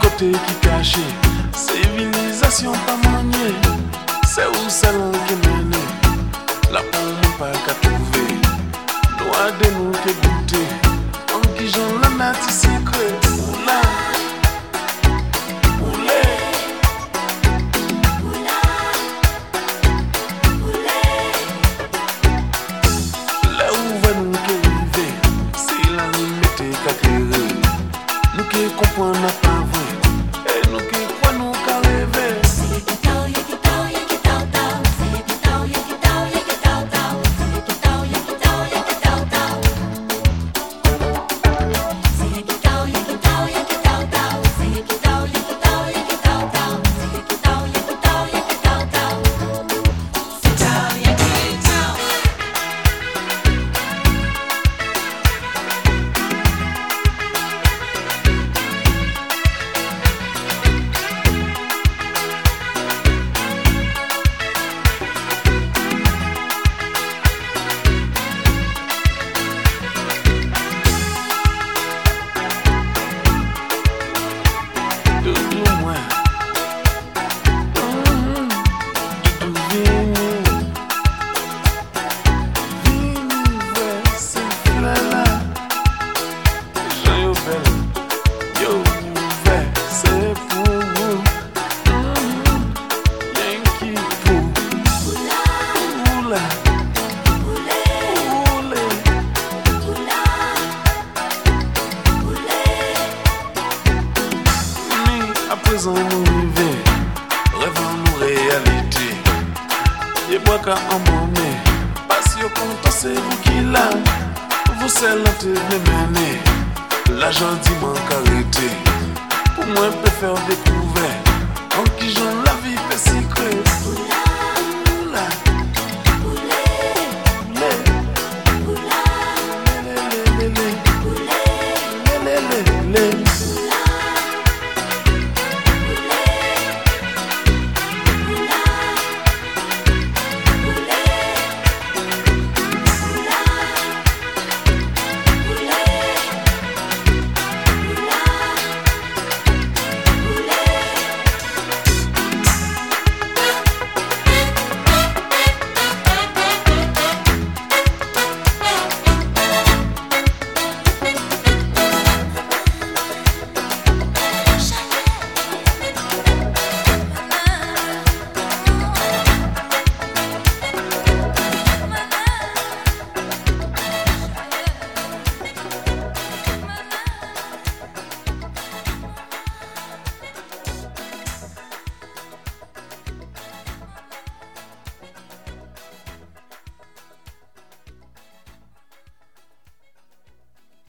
côté qui caché, civilisation pas maniée, c'est où salon qui mène, la pomme pas qu'à trouver, doit de nous que goûter, en qui j'en la nature secret, oula, où va nous la. Nous qui pas nous rêver, rêvons nous réalité. Et bois qu'à emmener, parce que content c'est vous qui l'a. Vous c'est l'intérêt mené, l'argent dit arrêté. Pour moi, peut faire découvert, en qui j'en